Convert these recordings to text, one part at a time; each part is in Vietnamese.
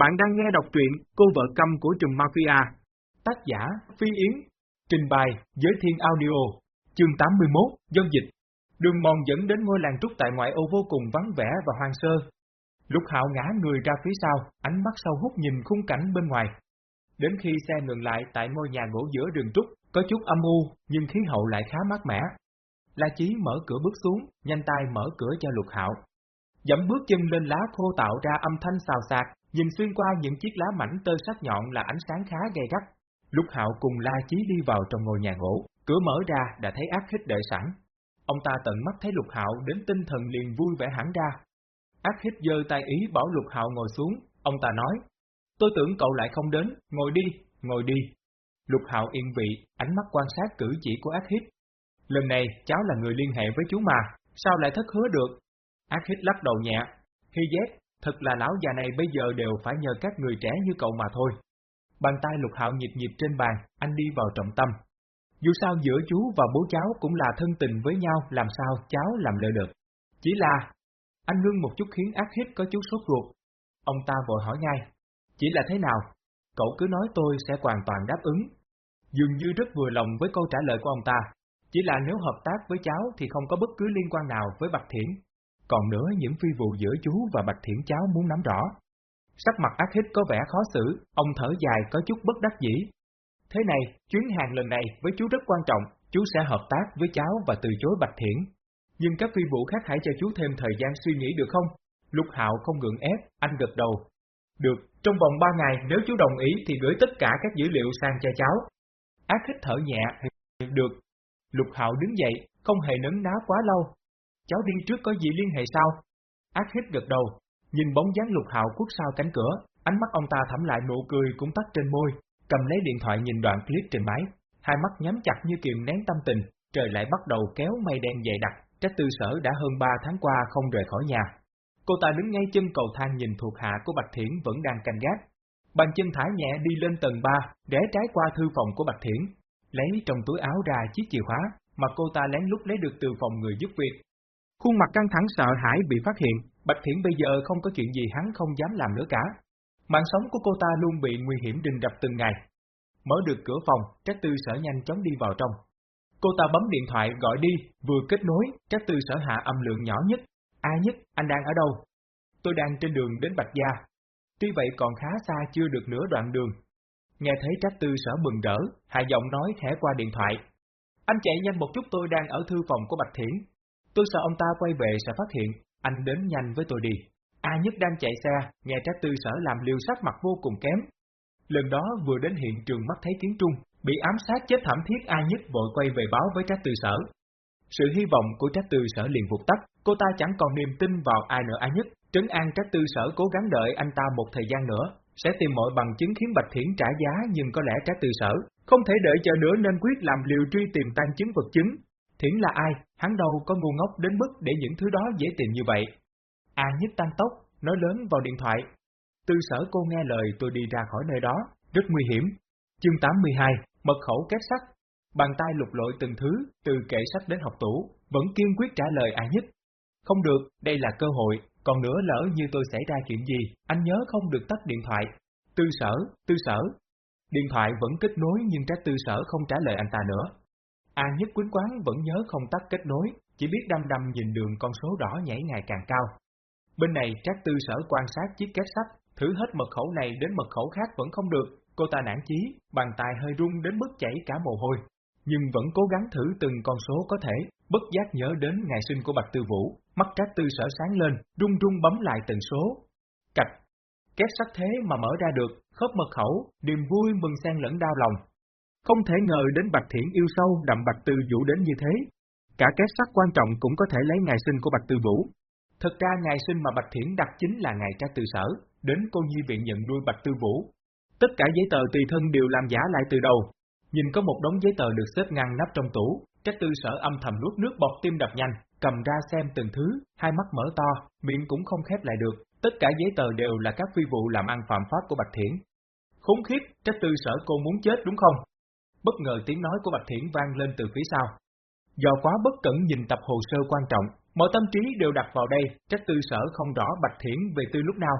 Bạn đang nghe đọc truyện Cô vợ câm của Trùm Mafia. Tác giả Phi Yến. Trình bày Giới Thiên Audio. Chương 81, Dân dịch. Đường mòn dẫn đến ngôi làng trúc tại ngoại ô vô cùng vắng vẻ và hoang sơ. Lục Hạo ngã người ra phía sau, ánh mắt sâu hút nhìn khung cảnh bên ngoài. Đến khi xe ngừng lại tại ngôi nhà gỗ giữa rừng trúc, có chút âm u, nhưng khí hậu lại khá mát mẻ. La Chí mở cửa bước xuống, nhanh tay mở cửa cho Lục Hạo. Dẫm bước chân lên lá khô tạo ra âm thanh xào xạc, nhìn xuyên qua những chiếc lá mảnh tơ sắc nhọn là ánh sáng khá gay gắt. Lúc Hạo cùng La Chí đi vào trong ngôi nhà gỗ, cửa mở ra đã thấy ác hít đợi sẵn. Ông ta tận mắt thấy Lục Hạo đến tinh thần liền vui vẻ hẳn ra. Ác hít giơ tay ý bảo Lục Hạo ngồi xuống, ông ta nói, tôi tưởng cậu lại không đến, ngồi đi, ngồi đi. Lục Hạo yên vị, ánh mắt quan sát cử chỉ của ác hít. Lần này cháu là người liên hệ với chú mà, sao lại thất hứa được? Ác hít lắc đầu nhẹ, Hy Z, thật là lão già này bây giờ đều phải nhờ các người trẻ như cậu mà thôi. Bàn tay lục hạo nhịp nhịp trên bàn, anh đi vào trọng tâm. Dù sao giữa chú và bố cháu cũng là thân tình với nhau, làm sao cháu làm lỡ được. Chỉ là, anh ngưng một chút khiến ác hít có chút sốt ruột. Ông ta vội hỏi ngay, chỉ là thế nào? Cậu cứ nói tôi sẽ hoàn toàn đáp ứng. Dường như rất vừa lòng với câu trả lời của ông ta. Chỉ là nếu hợp tác với cháu thì không có bất cứ liên quan nào với Bạch Thiển, còn nữa những phi vụ giữa chú và Bạch Thiển cháu muốn nắm rõ. Sắc mặt ác hít có vẻ khó xử, ông thở dài có chút bất đắc dĩ. Thế này, chuyến hàng lần này với chú rất quan trọng, chú sẽ hợp tác với cháu và từ chối Bạch Thiển. Nhưng các phi vụ khác hãy cho chú thêm thời gian suy nghĩ được không? Lục Hạo không gượng ép, anh gật đầu. Được, trong vòng 3 ngày nếu chú đồng ý thì gửi tất cả các dữ liệu sang cho cháu. Ác hít thở nhẹ, được. Lục Hạo đứng dậy, không hề nấn ná quá lâu, cháu đi trước có gì liên hệ sao? Ác hít gật đầu, nhìn bóng dáng lục hạo quốc sau cánh cửa, ánh mắt ông ta thẩm lại nụ cười cũng tắt trên môi, cầm lấy điện thoại nhìn đoạn clip trên máy, hai mắt nhắm chặt như kiềm nén tâm tình, trời lại bắt đầu kéo mây đen dày đặc, trách tư sở đã hơn ba tháng qua không rời khỏi nhà. Cô ta đứng ngay chân cầu thang nhìn thuộc hạ của Bạch Thiển vẫn đang canh gác. Bàn chân thả nhẹ đi lên tầng 3, ghé trái qua thư phòng của Bạch Thiển, lấy trong túi áo ra chiếc chìa khóa mà cô ta lén lút lấy được từ phòng người giúp việc, Khuôn mặt căng thẳng sợ hãi bị phát hiện, Bạch Thiển bây giờ không có chuyện gì hắn không dám làm nữa cả. Mạng sống của cô ta luôn bị nguy hiểm đình đập từng ngày. Mở được cửa phòng, Trác Tư Sở nhanh chóng đi vào trong. Cô ta bấm điện thoại gọi đi, vừa kết nối, Trác Tư Sở hạ âm lượng nhỏ nhất. Ai nhất, anh đang ở đâu? Tôi đang trên đường đến Bạch Gia. Tuy vậy còn khá xa chưa được nửa đoạn đường. Nghe thấy Trác Tư Sở mừng rỡ, hạ giọng nói khẽ qua điện thoại. Anh chạy nhanh một chút tôi đang ở thư phòng của Bạch Thiển, Tôi sợ ông ta quay về sẽ phát hiện, anh đến nhanh với tôi đi. A Nhất đang chạy xe, nghe Trác Tư Sở làm liều sắc mặt vô cùng kém. Lần đó vừa đến hiện trường mắt thấy Kiến Trung, bị ám sát chết thảm thiết A Nhất vội quay về báo với Trác Tư Sở. Sự hy vọng của Trác Tư Sở liền vụt tắt, cô ta chẳng còn niềm tin vào ai nữa A Nhất, trấn an Trác Tư Sở cố gắng đợi anh ta một thời gian nữa, sẽ tìm mọi bằng chứng khiến Bạch Thiển trả giá nhưng có lẽ Trác Tư Sở không thể đợi chờ nữa nên quyết làm liều truy tìm tan chứng vật chứng, Thiển là ai, hắn đâu có ngu ngốc đến mức để những thứ đó dễ tìm như vậy. A nhất tăng tốc, nói lớn vào điện thoại. Tư sở cô nghe lời tôi đi ra khỏi nơi đó, rất nguy hiểm. Chương 82, mật khẩu kết sắt. Bàn tay lục lội từng thứ, từ kệ sách đến học tủ, vẫn kiên quyết trả lời A nhất. Không được, đây là cơ hội, còn nữa lỡ như tôi xảy ra chuyện gì, anh nhớ không được tắt điện thoại. Tư sở, tư sở. Điện thoại vẫn kết nối nhưng trái tư sở không trả lời anh ta nữa. A nhất quýnh quán vẫn nhớ không tắt kết nối, chỉ biết đăm đăm nhìn đường con số đỏ nhảy ngày càng cao. Bên này Trác Tư Sở quan sát chiếc két sách, thử hết mật khẩu này đến mật khẩu khác vẫn không được, cô ta nản chí, bàn tay hơi rung đến mức chảy cả mồ hôi, nhưng vẫn cố gắng thử từng con số có thể, bất giác nhớ đến ngày sinh của Bạch Tư Vũ, mắt Trác Tư Sở sáng lên, run run bấm lại từng số. Cạch, két sắt thế mà mở ra được, khớp mật khẩu, niềm vui mừng xen lẫn đau lòng, không thể ngờ đến Bạch Thiển yêu sâu đậm Bạch Tư Vũ đến như thế. Cả kết sắc quan trọng cũng có thể lấy ngày sinh của Bạch Tư Vũ. Thật ra ngày sinh mà Bạch Thiển đặt chính là ngày tra tư sở, đến cô nhi viện nhận nuôi Bạch Tư Vũ. Tất cả giấy tờ tùy thân đều làm giả lại từ đầu. Nhìn có một đống giấy tờ được xếp ngăn nắp trong tủ, trách tư sở âm thầm nuốt nước bọt tim đập nhanh, cầm ra xem từng thứ, hai mắt mở to, miệng cũng không khép lại được. Tất cả giấy tờ đều là các phi vụ làm ăn phạm pháp của Bạch Thiển. Khốn khiếp, trách tư sở cô muốn chết đúng không? Bất ngờ tiếng nói của Bạch Thiển vang lên từ phía sau. Do quá bất cẩn nhìn tập hồ sơ quan trọng, mọi tâm trí đều đặt vào đây, trách tư sở không rõ Bạch Thiển về tư lúc nào.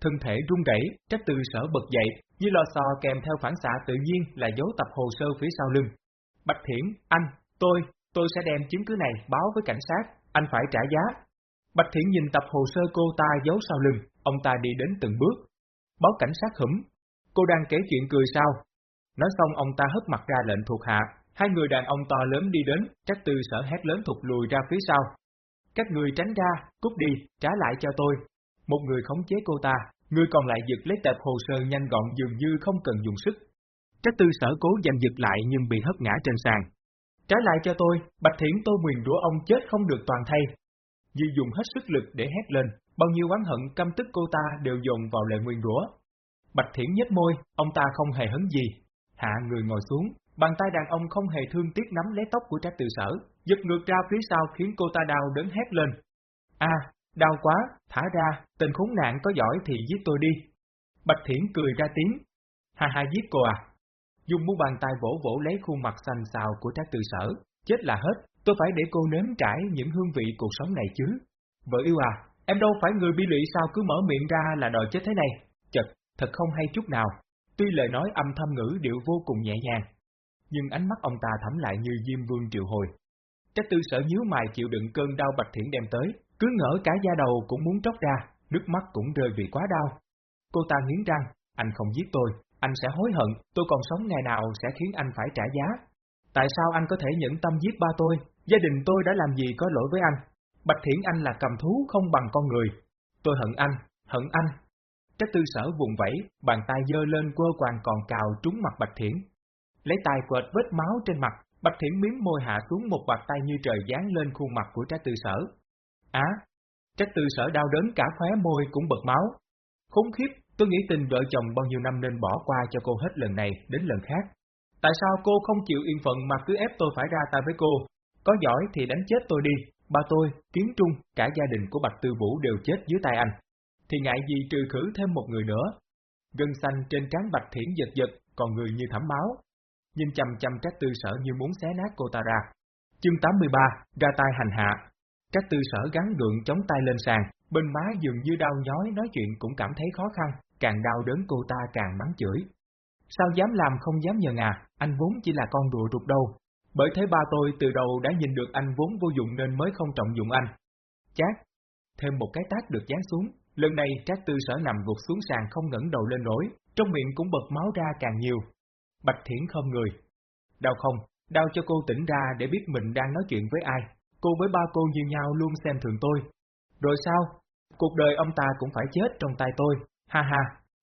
thân thể run rẩy, trách tư sở bật dậy, như lò xò kèm theo phản xạ tự nhiên là dấu tập hồ sơ phía sau lưng. Bạch Thiển, anh, tôi, tôi sẽ đem chứng cứ này báo với cảnh sát, anh phải trả giá. Bạch Thiển nhìn tập hồ sơ cô ta giấu sau lưng, ông ta đi đến từng bước. Báo cảnh sát hửm. Cô đang kể chuyện cười sao? Nói xong ông ta hất mặt ra lệnh thuộc hạ, hai người đàn ông to lớn đi đến, trách tư sở hét lớn thụt lùi ra phía sau. Các người tránh ra, cút đi, trả lại cho tôi. Một người khống chế cô ta, người còn lại giật lấy tệp hồ sơ nhanh gọn dường như không cần dùng sức. Trách tư sở cố giành giật lại nhưng bị hất ngã trên sàn. Trả lại cho tôi, Bạch Thiển tôi nguyền rủa ông chết không được toàn thay. Dư dùng hết sức lực để hét lên, bao nhiêu oán hận căm tức cô ta đều dồn vào lời nguyên rủa. Bạch Thiển nhếch môi, ông ta không hề hấn gì. Hạ người ngồi xuống, bàn tay đàn ông không hề thương tiếc nắm lấy tóc của trác tự sở, giật ngược ra phía sau khiến cô ta đau đớn hét lên. A, đau quá, thả ra, tình khốn nạn có giỏi thì giết tôi đi. Bạch Thiển cười ra tiếng. Ha ha giết cô à? Dùng mu bàn tay vỗ vỗ lấy khuôn mặt xanh xào của trác tự sở. Chết là hết, tôi phải để cô nếm trải những hương vị cuộc sống này chứ. Vợ yêu à, em đâu phải người bi lụy sao cứ mở miệng ra là đòi chết thế này. Chật, thật không hay chút nào. Tuy lời nói âm thâm ngữ điệu vô cùng nhẹ nhàng, nhưng ánh mắt ông ta thẳm lại như diêm vương triệu hồi. Trách tư sở nhíu mày chịu đựng cơn đau bạch thiển đem tới, cứ ngỡ cả da đầu cũng muốn tróc ra, nước mắt cũng rơi vì quá đau. Cô ta nghiến răng, anh không giết tôi, anh sẽ hối hận, tôi còn sống ngày nào sẽ khiến anh phải trả giá. Tại sao anh có thể nhẫn tâm giết ba tôi, gia đình tôi đã làm gì có lỗi với anh? Bạch Thiển Anh là cầm thú không bằng con người. Tôi hận anh, hận anh. Trách tư sở vùng vẫy, bàn tay dơ lên quơ quàng còn cào trúng mặt Bạch Thiển. Lấy tay quệt vết máu trên mặt, Bạch Thiển miếm môi hạ xuống một bạt tay như trời giáng lên khuôn mặt của trách tư sở. Á, trách tư sở đau đớn cả khóe môi cũng bật máu. Khốn khiếp, tôi nghĩ tình vợ chồng bao nhiêu năm nên bỏ qua cho cô hết lần này đến lần khác. Tại sao cô không chịu yên phận mà cứ ép tôi phải ra tay với cô? Có giỏi thì đánh chết tôi đi, ba tôi, Kiến Trung, cả gia đình của Bạch Tư Vũ đều chết dưới tay anh. Thì ngại gì trừ khử thêm một người nữa. Gân xanh trên trán Bạch Thiển giật giật, còn người như thẩm máu. Nhìn chầm chầm các tư sở như muốn xé nát cô ta ra. Chương 83, ra tay hành hạ. Các tư sở gắn gượng chống tay lên sàn, bên má dường như đau nhói nói chuyện cũng cảm thấy khó khăn, càng đau đớn cô ta càng mắng chửi. Sao dám làm không dám nhờ à, anh vốn chỉ là con đùa rụt đâu. Bởi thế ba tôi từ đầu đã nhìn được anh vốn vô dụng nên mới không trọng dụng anh. Chát, thêm một cái tát được dán xuống, lần này Trác Tư Sở nằm gục xuống sàn không ngẩng đầu lên nổi, trong miệng cũng bật máu ra càng nhiều. Bạch Thiển không người. Đau không, đau cho cô tỉnh ra để biết mình đang nói chuyện với ai. Cô với ba cô như nhau luôn xem thường tôi. Rồi sao? Cuộc đời ông ta cũng phải chết trong tay tôi. Ha ha,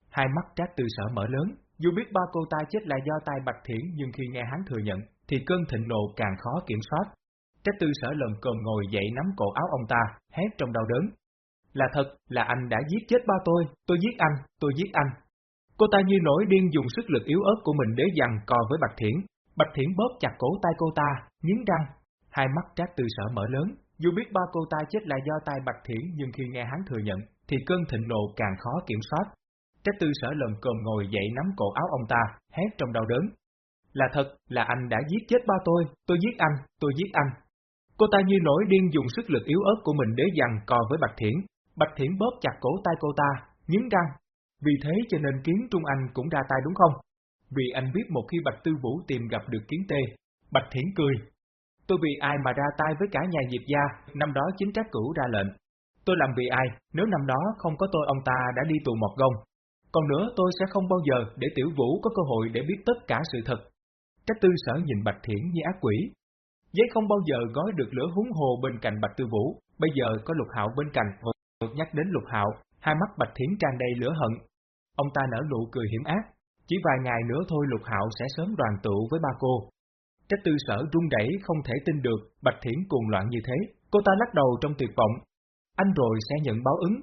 hai mắt Trác Tư Sở mở lớn, dù biết ba cô ta chết là do tay Bạch Thiển nhưng khi nghe hắn thừa nhận, thì cơn thịnh nộ càng khó kiểm soát. Trác tư sở lần cồm ngồi dậy nắm cổ áo ông ta, hét trong đau đớn. Là thật, là anh đã giết chết ba tôi, tôi giết anh, tôi giết anh. Cô ta như nổi điên dùng sức lực yếu ớt của mình để dằn co với Bạch Thiển. Bạch Thiển bóp chặt cổ tay cô ta, nghiến răng. Hai mắt trác tư sở mở lớn, dù biết ba cô ta chết là do tay Bạch Thiển nhưng khi nghe hắn thừa nhận, thì cơn thịnh nộ càng khó kiểm soát. trác tư sở lần cồm ngồi dậy nắm cổ áo ông ta, hét trong đau đớn. Là thật, là anh đã giết chết ba tôi, tôi giết anh, tôi giết anh. Cô ta như nổi điên dùng sức lực yếu ớt của mình để dằn co với Bạch Thiển. Bạch Thiển bóp chặt cổ tay cô ta, nghiến răng. Vì thế cho nên Kiến Trung Anh cũng ra tay đúng không? Vì anh biết một khi Bạch Tư Vũ tìm gặp được Kiến Tê. Bạch Thiển cười. Tôi vì ai mà ra tay với cả nhà Diệp gia, năm đó chính trách cửu ra lệnh. Tôi làm vì ai, nếu năm đó không có tôi ông ta đã đi tù một gông. Còn nữa tôi sẽ không bao giờ để Tiểu Vũ có cơ hội để biết tất cả sự thật Cách tư sở nhìn Bạch Thiển như ác quỷ. Giấy không bao giờ gói được lửa húng hồ bên cạnh Bạch Tư Vũ, bây giờ có Lục Hạo bên cạnh, được nhắc đến Lục Hạo, hai mắt Bạch Thiến tràn đầy lửa hận. Ông ta nở nụ cười hiểm ác, chỉ vài ngày nữa thôi Lục Hạo sẽ sớm đoàn tụ với ba cô. Trách tư sở rung rẩy không thể tin được Bạch Thiển cuồng loạn như thế, cô ta lắc đầu trong tuyệt vọng. Anh rồi sẽ nhận báo ứng.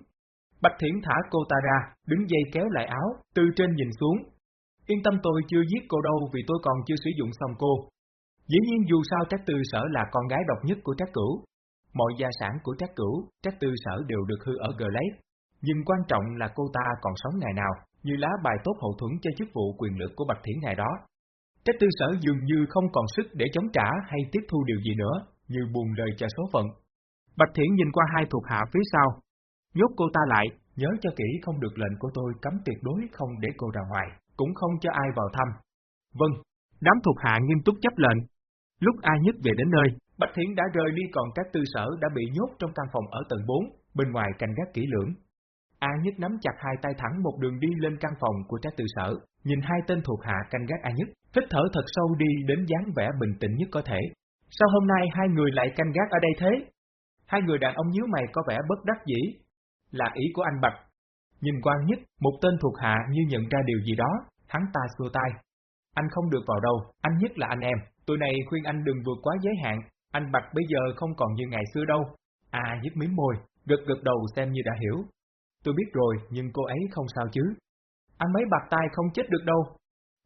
Bạch Thiển thả cô ta ra, đứng dây kéo lại áo, từ trên nhìn xuống, Yên tâm tôi chưa giết cô đâu vì tôi còn chưa sử dụng xong cô. Dĩ nhiên dù sao Trác Tư Sở là con gái độc nhất của Trác Cửu. Mọi gia sản của Trác Cửu, Trác Tư Sở đều được hư ở lấy. Nhưng quan trọng là cô ta còn sống ngày nào, như lá bài tốt hậu thuẫn cho chức vụ quyền lực của Bạch Thiển ngày đó. Trác Tư Sở dường như không còn sức để chống trả hay tiếp thu điều gì nữa, như buồn lời cho số phận. Bạch Thiển nhìn qua hai thuộc hạ phía sau, nhốt cô ta lại, nhớ cho kỹ không được lệnh của tôi cấm tuyệt đối không để cô ra ngoài, cũng không cho ai vào thăm. Vâng, đám thuộc hạ nghiêm túc chấp lệnh. Lúc ai Nhất về đến nơi, Bạch Thiến đã rời đi còn các tư sở đã bị nhốt trong căn phòng ở tầng 4, bên ngoài canh gác kỹ lưỡng. A Nhất nắm chặt hai tay thẳng một đường đi lên căn phòng của các tư sở, nhìn hai tên thuộc hạ canh gác A Nhất, hít thở thật sâu đi đến dáng vẻ bình tĩnh nhất có thể. Sao hôm nay hai người lại canh gác ở đây thế? Hai người đàn ông nhíu mày có vẻ bất đắc dĩ. Là ý của anh Bạch. Nhìn quan nhất, một tên thuộc hạ như nhận ra điều gì đó, hắn ta xua tay. Anh không được vào đâu, anh nhất là anh em. Tụi này khuyên anh đừng vượt quá giới hạn, anh Bạch bây giờ không còn như ngày xưa đâu. À nhất miếng môi, gật gật đầu xem như đã hiểu. Tôi biết rồi, nhưng cô ấy không sao chứ. Anh mấy bạc tai không chết được đâu.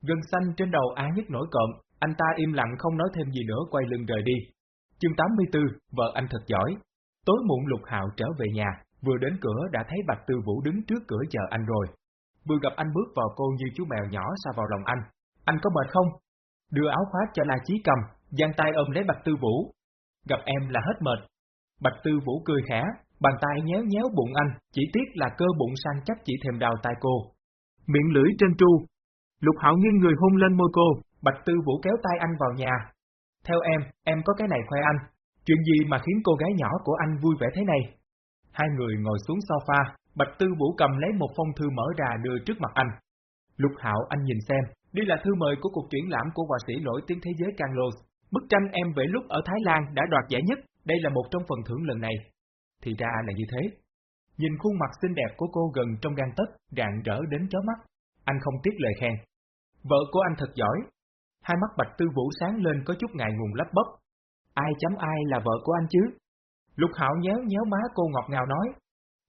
Gân xanh trên đầu Á nhất nổi cộm, anh ta im lặng không nói thêm gì nữa quay lưng rời đi. Chương 84, vợ anh thật giỏi. Tối muộn Lục Hạo trở về nhà, vừa đến cửa đã thấy Bạch Tư Vũ đứng trước cửa chờ anh rồi. Vừa gặp anh bước vào cô như chú mèo nhỏ xa vào lòng anh. Anh có mệt không? Đưa áo khoác cho La Chí cầm, giang tay ôm lấy Bạch Tư Vũ. Gặp em là hết mệt. Bạch Tư Vũ cười khẽ, bàn tay nhéo nhéo bụng anh, chỉ tiếc là cơ bụng săn chắc chỉ thèm đào tay cô. Miệng lưỡi trên tru. Lục Hạo nghiêng người hôn lên môi cô, Bạch Tư Vũ kéo tay anh vào nhà. Theo em, em có cái này khoe anh. Chuyện gì mà khiến cô gái nhỏ của anh vui vẻ thế này? Hai người ngồi xuống sofa, Bạch Tư Vũ cầm lấy một phong thư mở ra đưa trước mặt anh. Lục Hạo anh nhìn xem, đây là thư mời của cuộc triển lãm của họa sĩ nổi tiếng thế giới Carlos. Bức tranh em vẽ lúc ở Thái Lan đã đoạt giải nhất, đây là một trong phần thưởng lần này. Thì ra là như thế. Nhìn khuôn mặt xinh đẹp của cô gần trong gan tất, rạng rỡ đến chó mắt. Anh không tiếc lời khen. Vợ của anh thật giỏi. Hai mắt Bạch Tư Vũ sáng lên có chút ngại ngùng lắp bắp. Ai chấm ai là vợ của anh chứ? Lục Hạo nhéo nhéo má cô ngọt ngào nói.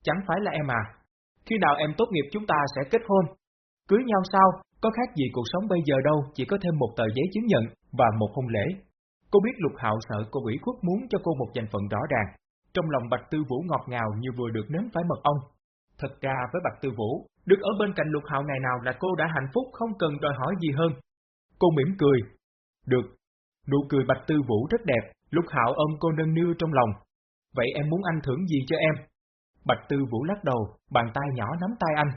Chẳng phải là em à. Khi nào em tốt nghiệp chúng ta sẽ kết hôn. Cưới nhau sao, có khác gì cuộc sống bây giờ đâu, chỉ có thêm một tờ giấy chứng nhận và một hôn lễ. Cô biết Lục Hạo sợ cô ủy khuất muốn cho cô một danh phận rõ ràng. Trong lòng Bạch Tư Vũ ngọt ngào như vừa được nếm phải mật ong. Thật ra với Bạch Tư Vũ, được ở bên cạnh Lục Hạo ngày nào là cô đã hạnh phúc không cần đòi hỏi gì hơn. Cô mỉm cười. Được. Nụ cười Bạch Tư Vũ rất đẹp, Lục Hạo ôm cô nâng niu trong lòng. Vậy em muốn anh thưởng gì cho em? Bạch Tư Vũ lắc đầu, bàn tay nhỏ nắm tay anh.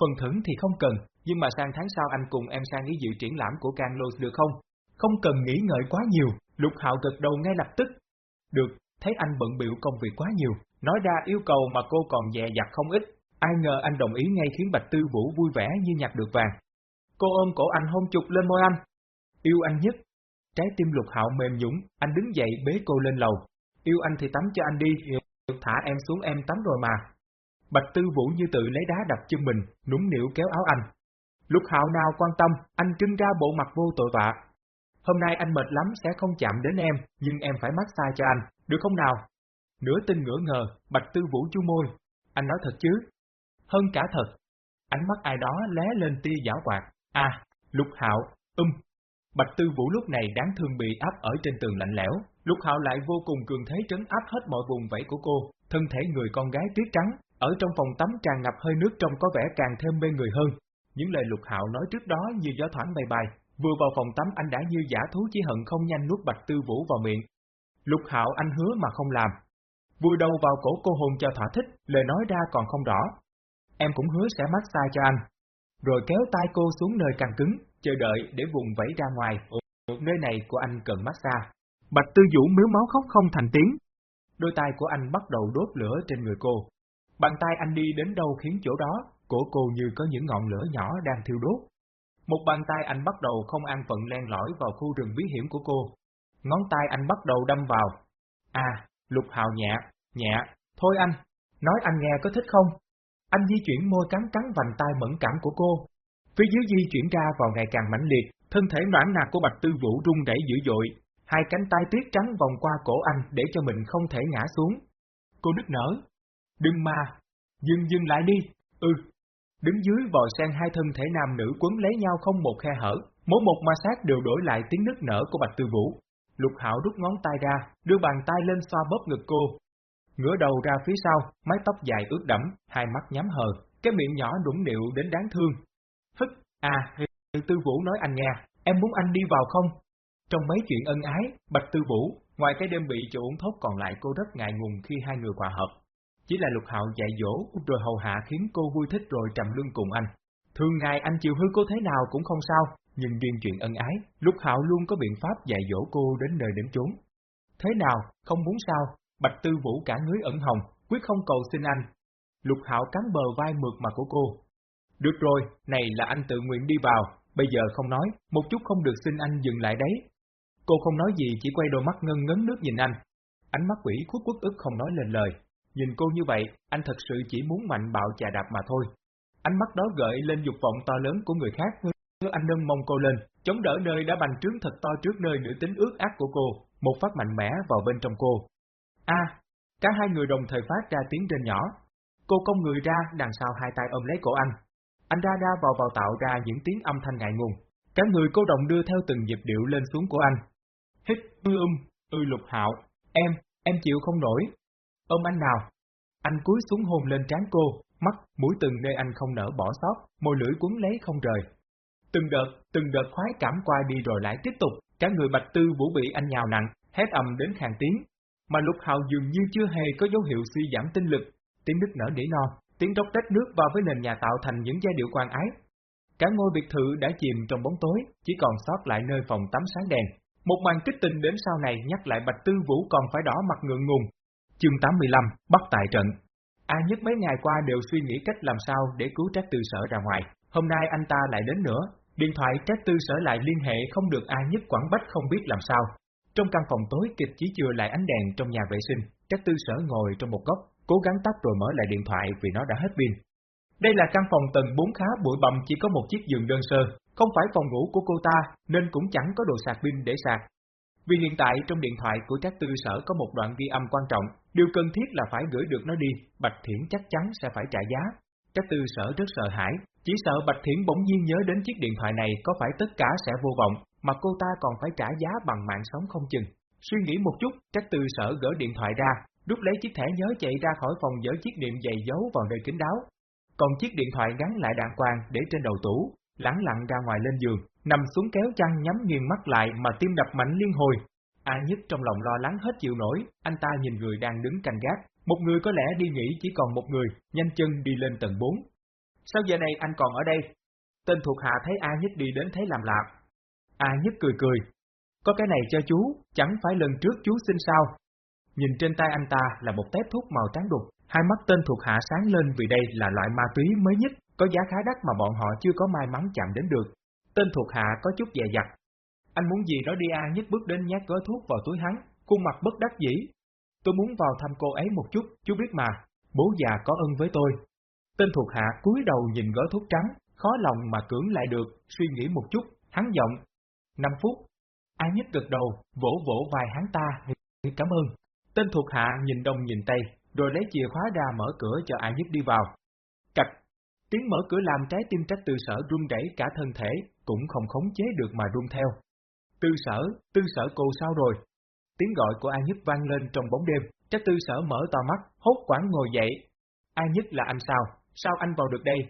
Phần thưởng thì không cần, nhưng mà sang tháng sau anh cùng em sang ý dự triển lãm của Carlos được không? Không cần nghĩ ngợi quá nhiều, Lục Hạo gật đầu ngay lập tức. Được, thấy anh bận biểu công việc quá nhiều, nói ra yêu cầu mà cô còn dè dặt không ít, ai ngờ anh đồng ý ngay khiến Bạch Tư Vũ vui vẻ như nhặt được vàng. Cô ôm cổ anh hôn chụp lên môi anh. Yêu anh nhất. Trái tim Lục Hạo mềm nhũng, anh đứng dậy bế cô lên lầu. Yêu anh thì tắm cho anh đi, thả em xuống em tắm rồi mà. Bạch Tư Vũ như tự lấy đá đập chân mình, nũng nịu kéo áo anh. Lục Hạo nào quan tâm, anh trưng ra bộ mặt vô tội vạ, Hôm nay anh mệt lắm sẽ không chạm đến em, nhưng em phải massage cho anh, được không nào? Nửa tin nửa ngờ, Bạch Tư Vũ chu môi. Anh nói thật chứ? Hơn cả thật. Ánh mắt ai đó lé lên tia giả hoạt. À, Lục Hạo, um. Bạch Tư Vũ lúc này đáng thương bị áp ở trên tường lạnh lẽo, Lục Hạo lại vô cùng cường thế trấn áp hết mọi vùng vẫy của cô, thân thể người con gái tuyết trắng, ở trong phòng tắm tràn ngập hơi nước trông có vẻ càng thêm mê người hơn. Những lời Lục Hạo nói trước đó như gió thoảng bay bay, Vừa vào phòng tắm anh đã như giả thú chỉ hận không nhanh nuốt Bạch Tư Vũ vào miệng. Lục Hạo anh hứa mà không làm. Vui đầu vào cổ cô hồn cho thỏa thích, lời nói ra còn không rõ. Em cũng hứa sẽ massage cho anh. Rồi kéo tay cô xuống nơi càng cứng, chờ đợi để vùng vẫy ra ngoài. Ở nơi này của anh cần massage. Bạch Tư Vũ miếu máu khóc không thành tiếng. Đôi tay của anh bắt đầu đốt lửa trên người cô. Bàn tay anh đi đến đâu khiến chỗ đó, cổ cô như có những ngọn lửa nhỏ đang thiêu đốt. Một bàn tay anh bắt đầu không an phận len lỏi vào khu rừng bí hiểm của cô. Ngón tay anh bắt đầu đâm vào. À, lục hào nhẹ, nhẹ, thôi anh, nói anh nghe có thích không? Anh di chuyển môi cắn cắn vành tay mẫn cảm của cô. Phía dưới di chuyển ra vào ngày càng mãnh liệt, thân thể noãn nạc của Bạch Tư Vũ rung đẩy dữ dội, hai cánh tay tuyết trắng vòng qua cổ anh để cho mình không thể ngã xuống. Cô đứt nở. Đừng mà. Dừng dừng lại đi. Ừ, Đứng dưới vòi sen hai thân thể nam nữ quấn lấy nhau không một khe hở, mỗi một ma sát đều đổi lại tiếng nức nở của Bạch Tư Vũ. Lục Hạo rút ngón tay ra, đưa bàn tay lên xoa bóp ngực cô. Ngửa đầu ra phía sau, mái tóc dài ướt đẫm, hai mắt nhắm hờ, cái miệng nhỏ đũng điệu đến đáng thương. Hức, à, Tư Vũ nói anh nghe, em muốn anh đi vào không? Trong mấy chuyện ân ái, Bạch Tư Vũ, ngoài cái đêm bị chỗ uống thốt còn lại cô rất ngại ngùng khi hai người hòa hợp chỉ là lục hạo dạy dỗ rồi hầu hạ khiến cô vui thích rồi trầm lưng cùng anh. Thường ngày anh chịu hư cô thế nào cũng không sao, nhưng riêng chuyện ân ái, lục hạo luôn có biện pháp dạy dỗ cô đến nơi đến chốn. Thế nào, không muốn sao, Bạch Tư Vũ cả ngưới ẩn hồng, quyết không cầu xin anh. Lục hạo cắn bờ vai mượt mà của cô. Được rồi, này là anh tự nguyện đi vào, bây giờ không nói, một chút không được xin anh dừng lại đấy. Cô không nói gì chỉ quay đôi mắt ngân ngấn nước nhìn anh. Ánh mắt quỷ khuất quất ức không nói lên lời. Nhìn cô như vậy, anh thật sự chỉ muốn mạnh bạo chà đạp mà thôi. Ánh mắt đó gợi lên dục vọng to lớn của người khác anh nâng mông cô lên, chống đỡ nơi đã bành trướng thật to trước nơi nữ tính ước ác của cô, một phát mạnh mẽ vào bên trong cô. A, cả hai người đồng thời phát ra tiếng trên nhỏ. Cô cong người ra, đằng sau hai tay ôm lấy cổ anh. Anh ra ra vào vào tạo ra những tiếng âm thanh ngại ngùng. Cả người cô đồng đưa theo từng nhịp điệu lên xuống của anh. Hít, ư um, ư lục hạo, em, em chịu không nổi. Ôm anh nào. Anh cúi xuống hôn lên trán cô, mắt, mũi từng nơi anh không nở bỏ sót, môi lưỡi cuốn lấy không rời. Từng đợt, từng đợt khoái cảm qua đi rồi lại tiếp tục, cả người bạch tư vũ bị anh nhào nặng, hét ầm đến khàn tiếng. Mà lục hào dường như chưa hề có dấu hiệu suy giảm tinh lực, tiếng nước nở nỉ non, tiếng róc rách nước vào với nền nhà tạo thành những giai điệu quan ái. Cả ngôi biệt thự đã chìm trong bóng tối, chỉ còn sót lại nơi phòng tắm sáng đèn. Một màn kích tình đến sau này nhắc lại Bạch Tư Vũ còn phải đỏ mặt ngượng ngùng. Chương 85, bắt tại trận. A nhất mấy ngày qua đều suy nghĩ cách làm sao để cứu Trác Tư Sở ra ngoài. Hôm nay anh ta lại đến nữa, điện thoại Trác Tư Sở lại liên hệ không được A nhất quảng bách không biết làm sao. Trong căn phòng tối kịch chỉ chừa lại ánh đèn trong nhà vệ sinh, Trác Tư Sở ngồi trong một góc, cố gắng tắt rồi mở lại điện thoại vì nó đã hết pin. Đây là căn phòng tầng 4 khá bụi bặm chỉ có một chiếc giường đơn sơ, không phải phòng ngủ của cô ta nên cũng chẳng có đồ sạc pin để sạc. Vì hiện tại trong điện thoại của các tư sở có một đoạn ghi âm quan trọng, điều cần thiết là phải gửi được nó đi, Bạch Thiển chắc chắn sẽ phải trả giá. Các tư sở rất sợ hãi, chỉ sợ Bạch Thiển bỗng nhiên nhớ đến chiếc điện thoại này có phải tất cả sẽ vô vọng, mà cô ta còn phải trả giá bằng mạng sống không chừng. Suy nghĩ một chút, các tư sở gỡ điện thoại ra, rút lấy chiếc thẻ nhớ chạy ra khỏi phòng dỡ chiếc niệm giày giấu vào nơi kín đáo. Còn chiếc điện thoại gắn lại đàng hoàng để trên đầu tủ, lẳng lặng ra ngoài lên giường, nằm xuống kéo chăn nhắm nghiền mắt lại mà tim đập mạnh liên hồi. A nhất trong lòng lo lắng hết chịu nổi, anh ta nhìn người đang đứng canh gác, một người có lẽ đi nghỉ chỉ còn một người, nhanh chân đi lên tầng 4. Sao giờ này anh còn ở đây? Tên thuộc hạ thấy A nhất đi đến thấy làm lạc. A nhất cười cười. Có cái này cho chú, chẳng phải lần trước chú xin sao? Nhìn trên tay anh ta là một tép thuốc màu trắng đục, hai mắt tên thuộc hạ sáng lên vì đây là loại ma túy mới nhất, có giá khá đắt mà bọn họ chưa có may mắn chạm đến được. Tên thuộc hạ có chút dè dặt. Anh muốn gì đó đi A nhất bước đến nhát gói thuốc vào túi hắn, khuôn mặt bất đắc dĩ. Tôi muốn vào thăm cô ấy một chút, chú biết mà, bố già có ân với tôi. Tên thuộc hạ cúi đầu nhìn gói thuốc trắng, khó lòng mà cưỡng lại được, suy nghĩ một chút, hắn giọng. 5 phút. A nhất gật đầu, vỗ vỗ vai hắn ta, cảm ơn. Tên thuộc hạ nhìn đông nhìn tây, rồi lấy chìa khóa ra mở cửa cho A nhất đi vào. Cạch, Tiếng mở cửa làm trái tim trách từ sở run rẩy cả thân thể, cũng không khống chế được mà run theo. Tư sở, tư sở cô sao rồi? Tiếng gọi của A Nhất vang lên trong bóng đêm, trách tư sở mở to mắt, hốt quảng ngồi dậy. A Nhất là anh sao? Sao anh vào được đây?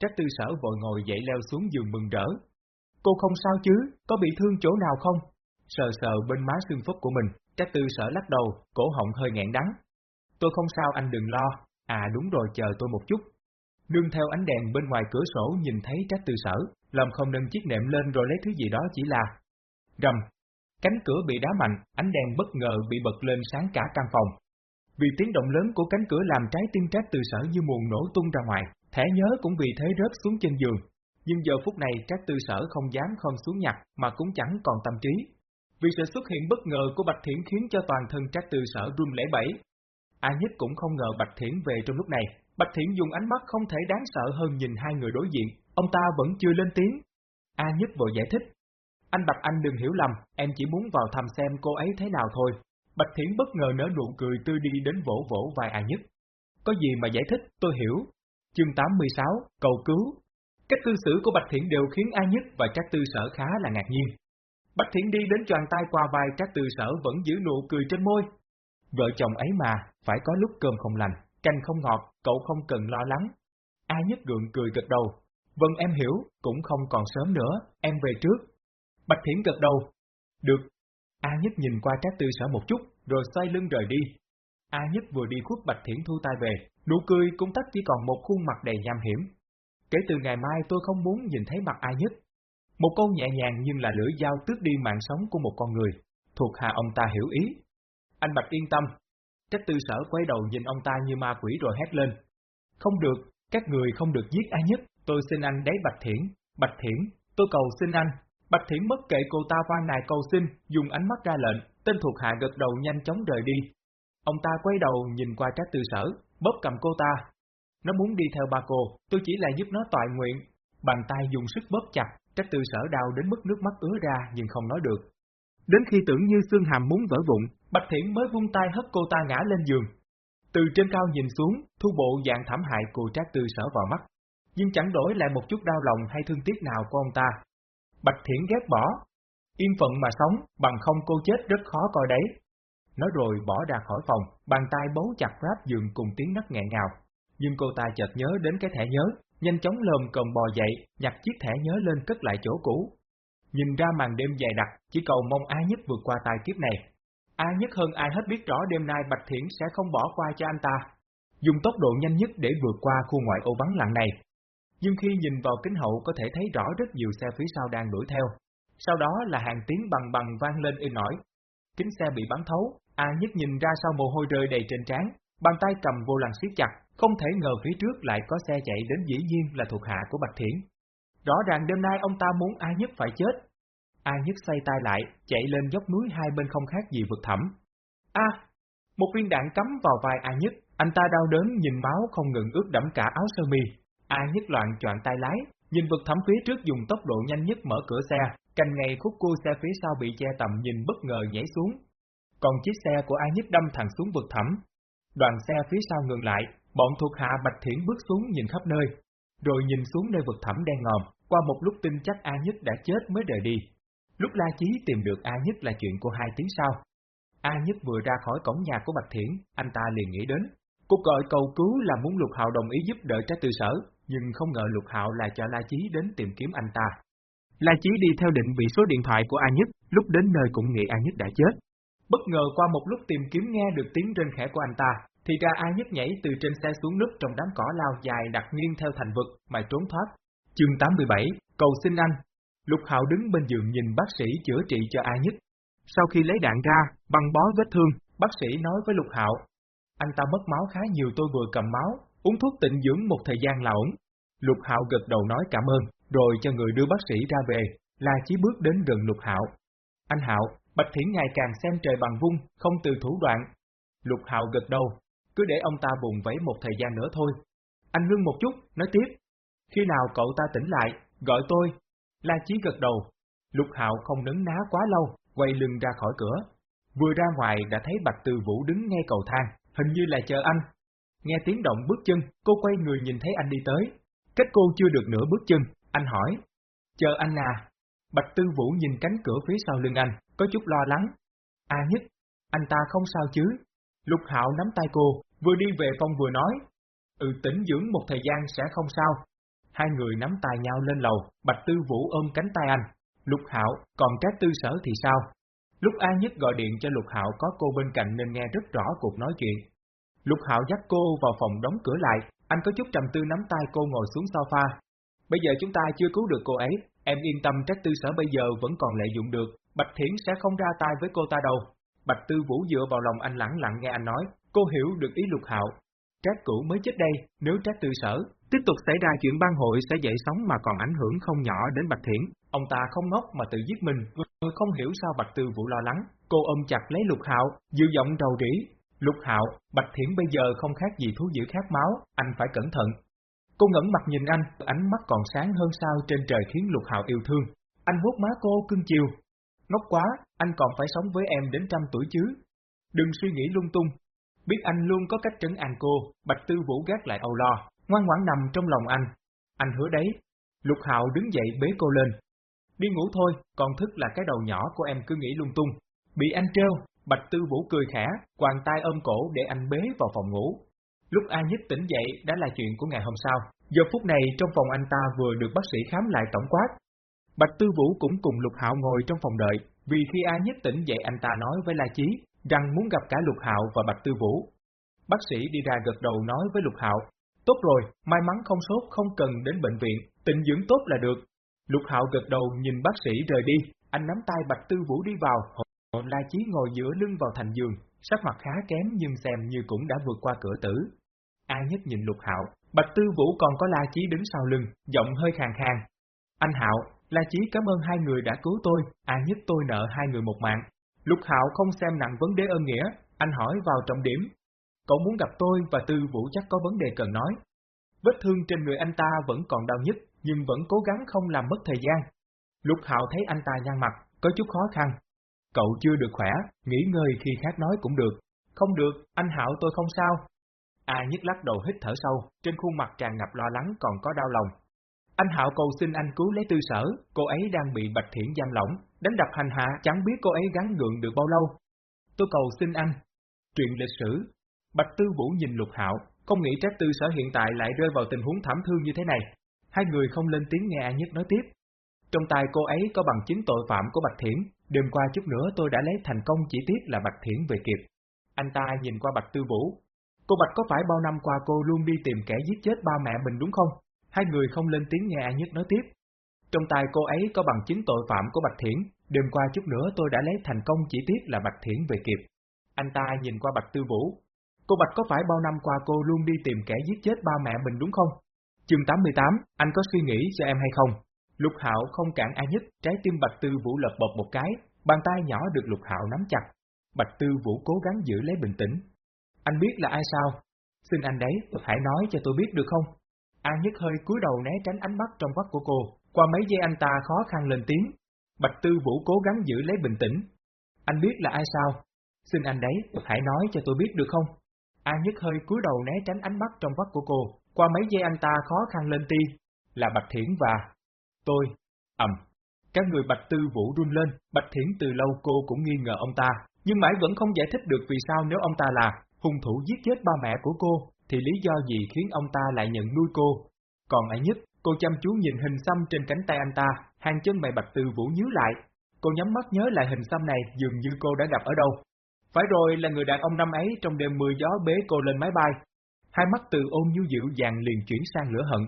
Trách tư sở vội ngồi dậy leo xuống giường mừng rỡ. Cô không sao chứ, có bị thương chỗ nào không? Sờ sờ bên má xương phúc của mình, trách tư sở lắc đầu, cổ họng hơi nghẹn đắng. Tôi không sao anh đừng lo, à đúng rồi chờ tôi một chút, Nương theo ánh đèn bên ngoài cửa sổ nhìn thấy trách tư sở, Lâm không nâng chiếc nệm lên rồi lấy thứ gì đó chỉ là rầm. Cánh cửa bị đá mạnh, ánh đèn bất ngờ bị bật lên sáng cả căn phòng. Vì tiếng động lớn của cánh cửa làm trái tim trách từ sở như muồn nổ tung ra ngoài, thẻ nhớ cũng vì thế rớt xuống trên giường. Nhưng giờ phút này trách tư sở không dám không xuống nhặt mà cũng chẳng còn tâm trí. Vì sự xuất hiện bất ngờ của Bạch Thiển khiến cho toàn thân trách tư sở run lẩy bẫy. Ai nhất cũng không ngờ Bạch Thiển về trong lúc này, Bạch Thiện dùng ánh mắt không thể đáng sợ hơn nhìn hai người đối diện, ông ta vẫn chưa lên tiếng. A Nhất vội giải thích. Anh Bạch Anh đừng hiểu lầm, em chỉ muốn vào thăm xem cô ấy thế nào thôi. Bạch Thiển bất ngờ nở nụ cười tươi đi đến vỗ vỗ vai A Nhất. Có gì mà giải thích, tôi hiểu. Chương 86, cầu cứu. Cách cư xử của Bạch Thiển đều khiến A Nhất và Trác Tư Sở khá là ngạc nhiên. Bạch Thiển đi đến choàng tay qua vai Trác Tư Sở vẫn giữ nụ cười trên môi. Vợ chồng ấy mà, phải có lúc cơm không lành. Canh không ngọt, cậu không cần lo lắng. A nhất gượng cười gật đầu. Vâng em hiểu, cũng không còn sớm nữa, em về trước. Bạch Thiển gật đầu. Được. A nhất nhìn qua Trác Tư Sở một chút, rồi xoay lưng rời đi. A Nhất vừa đi khuất Bạch Thiển thu tay về, nụ cười cũng tắt chỉ còn một khuôn mặt đầy nham hiểm. Kể từ ngày mai tôi không muốn nhìn thấy mặt A Nhất. Một câu nhẹ nhàng nhưng là lưỡi dao tước đi mạng sống của một con người. Thuộc hạ ông ta hiểu ý. Anh Bạch yên tâm. Trách tư sở quay đầu nhìn ông ta như ma quỷ rồi hét lên. Không được, các người không được giết ai Nhất, tôi xin anh đáy Bạch Thiển. Bạch Thiển, tôi cầu xin anh. Bạch Thiển mất kệ cô ta van nài cầu xin, dùng ánh mắt ra lệnh, tên thuộc hạ gật đầu nhanh chóng rời đi. Ông ta quay đầu nhìn qua trác tư sở, bóp cầm cô ta. Nó muốn đi theo ba cô, tôi chỉ là giúp nó toại nguyện. Bàn tay dùng sức bóp chặt, trác tư sở đau đến mức nước mắt ứa ra nhưng không nói được. Đến khi tưởng như xương hàm muốn vỡ vụn, Bạch Thiển mới vung tay hất cô ta ngã lên giường. Từ trên cao nhìn xuống, thu bộ dạng thảm hại của trác tư sở vào mắt. Nhưng chẳng đổi lại một chút đau lòng hay thương tiếc nào của ông ta. Bạch Thiển ghét bỏ. Yên phận mà sống, bằng không cô chết rất khó coi đấy. Nói rồi bỏ ra khỏi phòng, bàn tay bấu chặt ráp giường cùng tiếng nấc nghẹn ngào. Nhưng cô ta chợt nhớ đến cái thẻ nhớ, nhanh chóng lồm cầm bò dậy, nhặt chiếc thẻ nhớ lên cất lại chỗ cũ. Nhìn ra màn đêm dài đặc, chỉ cầu mong ai nhất vượt qua tài kiếp này. Ai nhất hơn ai hết biết rõ đêm nay Bạch Thiển sẽ không bỏ qua cho anh ta. Dùng tốc độ nhanh nhất để vượt qua khu ngoại ô vắng lặng này, nhưng khi nhìn vào kính hậu có thể thấy rõ rất nhiều xe phía sau đang đuổi theo. Sau đó là hàng tiếng bằng bằng vang lên in nổi. Kính xe bị bắn thấu, A Nhất nhìn ra sau mồ hôi rơi đầy trên trán, bàn tay cầm vô lăng siết chặt, không thể ngờ phía trước lại có xe chạy đến dĩ nhiên là thuộc hạ của Bạch Thiển. Rõ ràng đêm nay ông ta muốn ai Nhất phải chết. Ai Nhất xoay tay lại, chạy lên dốc núi hai bên không khác gì vực thẳm. A! một viên đạn cắm vào vai ai Nhất, anh ta đau đớn nhìn máu không ngừng ướt đẫm cả áo sơ mi, Ai nhất loạn chọn tay lái, nhìn vực thẳm phía trước dùng tốc độ nhanh nhất mở cửa xe, Cành ngày khúc cua xe phía sau bị che tầm nhìn bất ngờ nhảy xuống. Còn chiếc xe của ai nhất đâm thẳng xuống vực thẳm. Đoàn xe phía sau ngừng lại, bọn thuộc hạ Bạch Thiển bước xuống nhìn khắp nơi, rồi nhìn xuống nơi vực thẳm đen ngòm, qua một lúc tin chắc A nhất đã chết mới rời đi. Lúc La Chí tìm được A nhất là chuyện của hai tiếng sau. A nhất vừa ra khỏi cổng nhà của Bạch Thiển, anh ta liền nghĩ đến. Cuộc gọi cầu cứu là muốn Lục Hạo đồng ý giúp đỡ trái tư sở, nhưng không ngờ Lục Hạo lại cho La Chí đến tìm kiếm anh ta. La Chí đi theo định vị số điện thoại của A Nhất, lúc đến nơi cũng nghĩ A Nhất đã chết. Bất ngờ qua một lúc tìm kiếm nghe được tiếng trên khẽ của anh ta, thì ra ai Nhất nhảy từ trên xe xuống nước trong đám cỏ lao dài đặt nghiêng theo thành vực mà trốn thoát. Chương 87, cầu xin anh. Lục Hạo đứng bên giường nhìn bác sĩ chữa trị cho ai Nhất. Sau khi lấy đạn ra, băng bó vết thương, bác sĩ nói với Lục Hạo, anh ta mất máu khá nhiều tôi vừa cầm máu, uống thuốc tịnh dưỡng một thời gian là ổn. Lục Hạo gật đầu nói cảm ơn, rồi cho người đưa bác sĩ ra về, La Chí bước đến gần Lục Hạo. Anh Hạo, Bạch Thiển ngày càng xem trời bằng vung, không từ thủ đoạn. Lục Hạo gật đầu, cứ để ông ta buồn vẫy một thời gian nữa thôi. Anh ngưng một chút, nói tiếp. Khi nào cậu ta tỉnh lại, gọi tôi. La Chí gật đầu. Lục Hạo không nấn ná quá lâu, quay lưng ra khỏi cửa. Vừa ra ngoài đã thấy Bạch Từ Vũ đứng ngay cầu thang, hình như là chờ anh. Nghe tiếng động bước chân, cô quay người nhìn thấy anh đi tới. Cách cô chưa được nửa bước chân, anh hỏi. Chờ anh à. Bạch Tư Vũ nhìn cánh cửa phía sau lưng anh, có chút lo lắng. A nhất, anh ta không sao chứ? Lục Hạo nắm tay cô, vừa đi về phòng vừa nói. Ừ tỉnh dưỡng một thời gian sẽ không sao. Hai người nắm tay nhau lên lầu, Bạch Tư Vũ ôm cánh tay anh. Lục Hạo, còn các tư sở thì sao? Lúc An Nhất gọi điện cho Lục Hạo có cô bên cạnh nên nghe rất rõ cuộc nói chuyện. Lục Hạo dắt cô vào phòng đóng cửa lại, anh có chút trầm tư nắm tay cô ngồi xuống sofa. Bây giờ chúng ta chưa cứu được cô ấy, em yên tâm trách tư sở bây giờ vẫn còn lợi dụng được, Bạch Thiển sẽ không ra tay với cô ta đâu. Bạch Tư Vũ dựa vào lòng anh lặng lặng nghe anh nói, cô hiểu được ý Lục Hạo. Trác cũ mới chết đây, nếu Trác tư sở, tiếp tục xảy ra chuyện ban hội sẽ dậy sóng mà còn ảnh hưởng không nhỏ đến Bạch Thiển. Ông ta không ngốc mà tự giết mình, tôi không hiểu sao Bạch Tư Vũ lo lắng. Cô ôm chặt lấy Lục Hạo, dư giọng đầu rỉ, Lục Hạo, Bạch Thiển bây giờ không khác gì thú dữ khát máu, anh phải cẩn thận. Cô ngẩng mặt nhìn anh, ánh mắt còn sáng hơn sao trên trời khiến Lục Hạo yêu thương. Anh vuốt má cô cưng chiều. Ngốc quá, anh còn phải sống với em đến trăm tuổi chứ. Đừng suy nghĩ lung tung. Biết anh luôn có cách trấn an cô, Bạch Tư Vũ gác lại âu lo, ngoan ngoãn nằm trong lòng anh. Anh hứa đấy. Lục Hạo đứng dậy bế cô lên. Đi ngủ thôi, còn thức là cái đầu nhỏ của em cứ nghĩ lung tung. Bị anh treo, Bạch Tư Vũ cười khẽ, quàng tay ôm cổ để anh bế vào phòng ngủ. Lúc A Nhất tỉnh dậy đã là chuyện của ngày hôm sau. Giờ phút này trong phòng anh ta vừa được bác sĩ khám lại tổng quát. Bạch Tư Vũ cũng cùng Lục Hạo ngồi trong phòng đợi, vì khi A Nhất tỉnh dậy anh ta nói với La Chí rằng muốn gặp cả Lục Hạo và Bạch Tư Vũ. Bác sĩ đi ra gật đầu nói với Lục Hạo, tốt rồi, may mắn không sốt không cần đến bệnh viện, tịnh dưỡng tốt là được. Lục Hạo gật đầu nhìn bác sĩ rời đi, anh nắm tay Bạch Tư Vũ đi vào, Hồn La Chí ngồi giữa lưng vào thành giường, sắc mặt khá kém nhưng xem như cũng đã vượt qua cửa tử. A nhất nhìn Lục Hạo, Bạch Tư Vũ còn có La Chí đứng sau lưng, giọng hơi khàn khàn. Anh Hạo, La Chí cảm ơn hai người đã cứu tôi, ai nhất tôi nợ hai người một mạng. Lục Hạo không xem nặng vấn đề ơn nghĩa, anh hỏi vào trọng điểm. Cậu muốn gặp tôi và Tư Vũ chắc có vấn đề cần nói. Vết thương trên người anh ta vẫn còn đau nhất, nhưng vẫn cố gắng không làm mất thời gian. Lục Hạo thấy anh ta nhăn mặt, có chút khó khăn. Cậu chưa được khỏe, nghỉ ngơi khi khác nói cũng được. Không được, anh Hạo tôi không sao. A nhất lắc đầu hít thở sâu, trên khuôn mặt tràn ngập lo lắng còn có đau lòng. Anh Hạo cầu xin anh cứu lấy tư sở, cô ấy đang bị Bạch Thiển giam lỏng, đánh đập hành hạ chẳng biết cô ấy gắn gượng được bao lâu. Tôi cầu xin anh. Chuyện lịch sử. Bạch Tư Vũ nhìn Lục Hạo, không nghĩ trách tư sở hiện tại lại rơi vào tình huống thảm thương như thế này. Hai người không lên tiếng nghe A Nhất nói tiếp. Trong tay cô ấy có bằng chứng tội phạm của Bạch Thiển, đêm qua chút nữa tôi đã lấy thành công chỉ tiếc là Bạch Thiển về kịp. Anh ta nhìn qua Bạch Tư Vũ. Cô Bạch có phải bao năm qua cô luôn đi tìm kẻ giết chết ba mẹ mình đúng không? Hai người không lên tiếng nghe ai nhất nói tiếp. Trong tay cô ấy có bằng chứng tội phạm của Bạch Thiển, đêm qua chút nữa tôi đã lấy thành công chỉ tiết là Bạch Thiển về kịp. Anh ta nhìn qua Bạch Tư Vũ. Cô Bạch có phải bao năm qua cô luôn đi tìm kẻ giết chết ba mẹ mình đúng không? Chương 88, anh có suy nghĩ cho em hay không? Lục Hạo không cản ai nhất, trái tim Bạch Tư Vũ lật bột một cái, bàn tay nhỏ được Lục Hạo nắm chặt. Bạch Tư Vũ cố gắng giữ lấy bình tĩnh. Anh biết là ai sao? Xin anh đấy, hãy nói cho tôi biết được không? An Nhất hơi cúi đầu né tránh ánh mắt trong vắt của cô, qua mấy giây anh ta khó khăn lên tiếng. Bạch Tư Vũ cố gắng giữ lấy bình tĩnh. Anh biết là ai sao? Xin anh đấy, hãy nói cho tôi biết được không? An Nhất hơi cúi đầu né tránh ánh mắt trong vắt của cô, qua mấy giây anh ta khó khăn lên tiếng. Là Bạch Thiển và... Tôi... ầm. Các người Bạch Tư Vũ run lên, Bạch Thiển từ lâu cô cũng nghi ngờ ông ta, nhưng mãi vẫn không giải thích được vì sao nếu ông ta là hung thủ giết chết ba mẹ của cô, thì lý do gì khiến ông ta lại nhận nuôi cô? Còn ấy nhất, cô chăm chú nhìn hình xăm trên cánh tay anh ta, hàng chân mày bạch từ vũ nhíu lại. Cô nhắm mắt nhớ lại hình xăm này dường như cô đã gặp ở đâu. Phải rồi là người đàn ông năm ấy trong đêm mưa gió bế cô lên máy bay. Hai mắt từ ôn như dịu dàng liền chuyển sang lửa hận.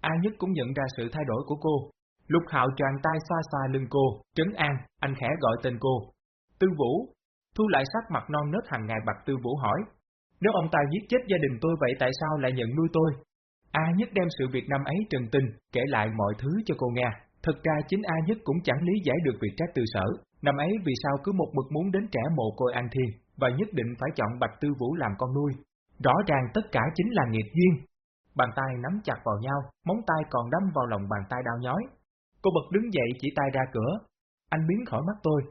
An Nhất cũng nhận ra sự thay đổi của cô. Lục Hạo tràn tay xoa xoa lưng cô, trấn an, anh khẽ gọi tên cô. Tư Vũ. Thu lại sắc mặt non nớt hàng ngày Bạch Tư Vũ hỏi, nếu ông ta giết chết gia đình tôi vậy tại sao lại nhận nuôi tôi? A Nhất đem sự việc năm ấy trần tình, kể lại mọi thứ cho cô nghe. Thực ra chính A Nhất cũng chẳng lý giải được việc trách từ sở. Năm ấy vì sao cứ một mực muốn đến trẻ mộ côi An Thiên, và nhất định phải chọn Bạch Tư Vũ làm con nuôi. Rõ ràng tất cả chính là nghiệp duyên. Bàn tay nắm chặt vào nhau, móng tay còn đâm vào lòng bàn tay đau nhói. Cô bật đứng dậy chỉ tay ra cửa. Anh biến khỏi mắt tôi.